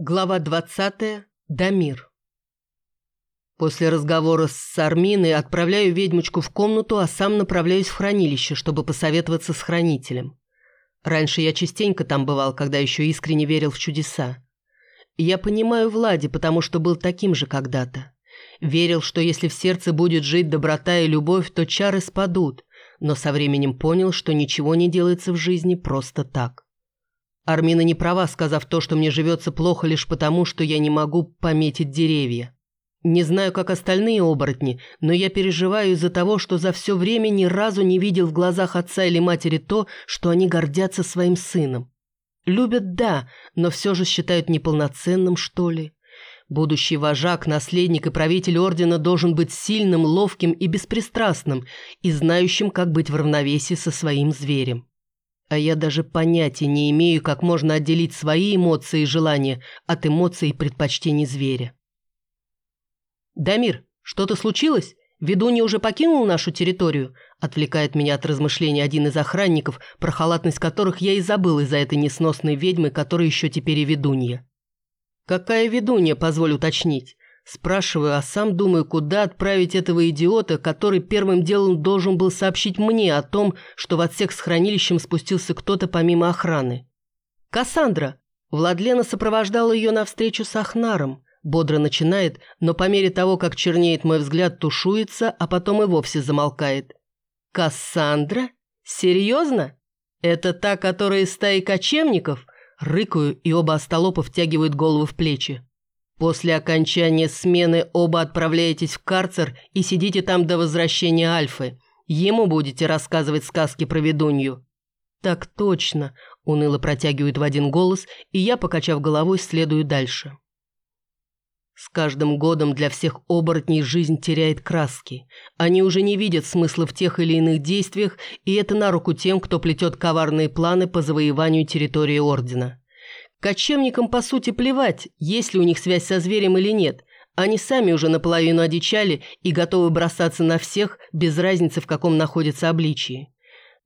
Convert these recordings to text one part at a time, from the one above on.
Глава 20. Дамир. После разговора с Арминой отправляю ведьмочку в комнату, а сам направляюсь в хранилище, чтобы посоветоваться с хранителем. Раньше я частенько там бывал, когда еще искренне верил в чудеса. Я понимаю Влади, потому что был таким же когда-то. Верил, что если в сердце будет жить доброта и любовь, то чары спадут, но со временем понял, что ничего не делается в жизни просто так. Армина не права, сказав то, что мне живется плохо лишь потому, что я не могу пометить деревья. Не знаю, как остальные оборотни, но я переживаю из-за того, что за все время ни разу не видел в глазах отца или матери то, что они гордятся своим сыном. Любят, да, но все же считают неполноценным, что ли. Будущий вожак, наследник и правитель ордена должен быть сильным, ловким и беспристрастным, и знающим, как быть в равновесии со своим зверем. А я даже понятия не имею, как можно отделить свои эмоции и желания от эмоций и предпочтений зверя. «Дамир, что-то случилось? Ведунья уже покинул нашу территорию?» Отвлекает меня от размышлений один из охранников, про халатность которых я и забыл из-за этой несносной ведьмы, которая еще теперь и ведунья. «Какая ведунья, позволь уточнить?» Спрашиваю, а сам думаю, куда отправить этого идиота, который первым делом должен был сообщить мне о том, что в отсек с хранилищем спустился кто-то помимо охраны. «Кассандра!» Владлена сопровождала ее на встречу с Ахнаром. Бодро начинает, но по мере того, как чернеет мой взгляд, тушуется, а потом и вовсе замолкает. «Кассандра? Серьезно? Это та, которая из стаи кочевников?» Рыкаю, и оба остолопа втягивают голову в плечи. После окончания смены оба отправляетесь в карцер и сидите там до возвращения Альфы. Ему будете рассказывать сказки про ведунью». «Так точно», – уныло протягивают в один голос, и я, покачав головой, следую дальше. С каждым годом для всех оборотней жизнь теряет краски. Они уже не видят смысла в тех или иных действиях, и это на руку тем, кто плетет коварные планы по завоеванию территории Ордена. Кочевникам, по сути, плевать, есть ли у них связь со зверем или нет. Они сами уже наполовину одичали и готовы бросаться на всех, без разницы, в каком находится обличии.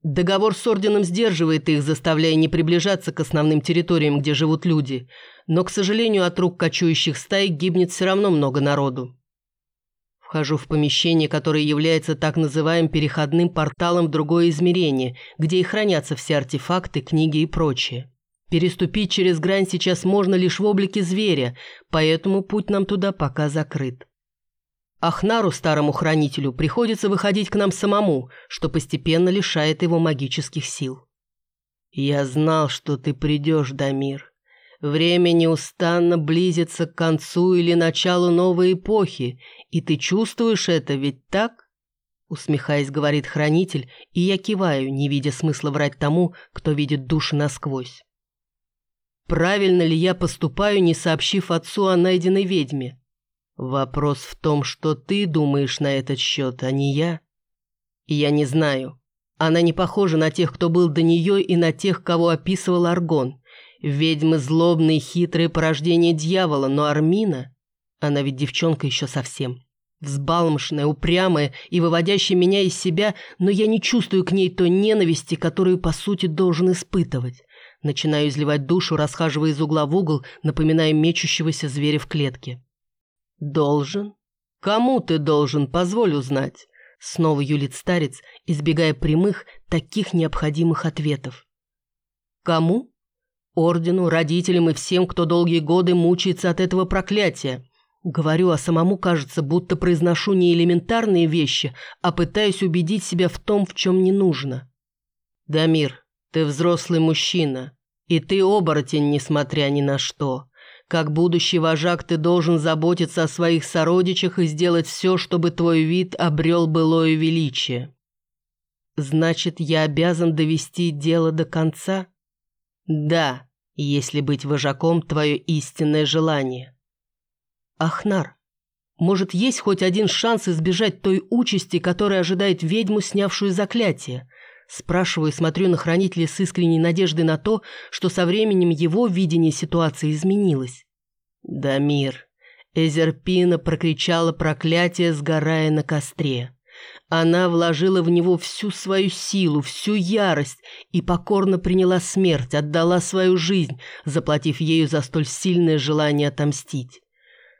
Договор с Орденом сдерживает их, заставляя не приближаться к основным территориям, где живут люди. Но, к сожалению, от рук кочующих стай гибнет все равно много народу. Вхожу в помещение, которое является так называемым переходным порталом в другое измерение, где и хранятся все артефакты, книги и прочее. Переступить через грань сейчас можно лишь в облике зверя, поэтому путь нам туда пока закрыт. Ахнару, старому хранителю, приходится выходить к нам самому, что постепенно лишает его магических сил. «Я знал, что ты придешь, Дамир. Время неустанно близится к концу или началу новой эпохи, и ты чувствуешь это, ведь так?» Усмехаясь, говорит хранитель, и я киваю, не видя смысла врать тому, кто видит души насквозь. Правильно ли я поступаю, не сообщив отцу о найденной ведьме? Вопрос в том, что ты думаешь на этот счет, а не я. я не знаю. Она не похожа на тех, кто был до нее, и на тех, кого описывал Аргон. Ведьмы злобные, хитрые порождения дьявола, но Армина... Она ведь девчонка еще совсем. Взбалмошная, упрямая и выводящая меня из себя, но я не чувствую к ней той ненависти, которую, по сути, должен испытывать. Начинаю изливать душу, расхаживая из угла в угол, напоминая мечущегося зверя в клетке. «Должен? Кому ты должен, позволь узнать?» Снова юлит старец, избегая прямых, таких необходимых ответов. «Кому?» «Ордену, родителям и всем, кто долгие годы мучается от этого проклятия. Говорю, а самому кажется, будто произношу не элементарные вещи, а пытаюсь убедить себя в том, в чем не нужно. Дамир, ты взрослый мужчина, и ты оборотень, несмотря ни на что. Как будущий вожак ты должен заботиться о своих сородичах и сделать все, чтобы твой вид обрел былое величие. Значит, я обязан довести дело до конца? Да, если быть вожаком твое истинное желание. Ахнар, может, есть хоть один шанс избежать той участи, которая ожидает ведьму, снявшую заклятие? Спрашиваю и смотрю на хранителя с искренней надеждой на то, что со временем его видение ситуации изменилось. «Дамир!» Эзерпина прокричала проклятие, сгорая на костре. Она вложила в него всю свою силу, всю ярость и покорно приняла смерть, отдала свою жизнь, заплатив ею за столь сильное желание отомстить.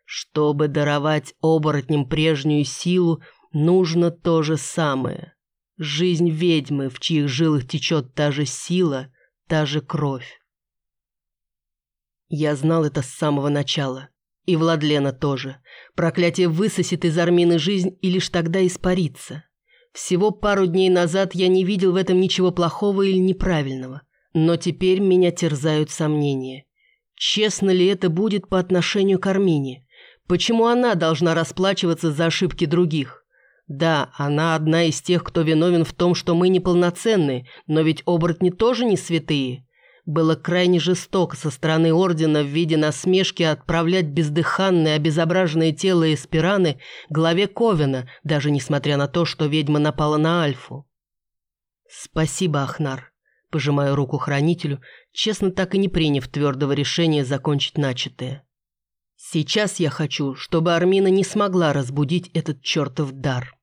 Чтобы даровать оборотням прежнюю силу, нужно то же самое. Жизнь ведьмы, в чьих жилах течет та же сила, та же кровь. Я знал это с самого начала. И Владлена тоже. Проклятие высосет из Армины жизнь и лишь тогда испарится. Всего пару дней назад я не видел в этом ничего плохого или неправильного. Но теперь меня терзают сомнения. Честно ли это будет по отношению к Армине? Почему она должна расплачиваться за ошибки других? Да, она одна из тех, кто виновен в том, что мы неполноценны, но ведь оборотни тоже не святые. Было крайне жестоко со стороны Ордена в виде насмешки отправлять бездыханное, обезображенное тело Эспираны главе Ковена, даже несмотря на то, что ведьма напала на Альфу. «Спасибо, Ахнар», – пожимаю руку хранителю, честно так и не приняв твердого решения закончить начатое. «Сейчас я хочу, чтобы Армина не смогла разбудить этот чертов дар».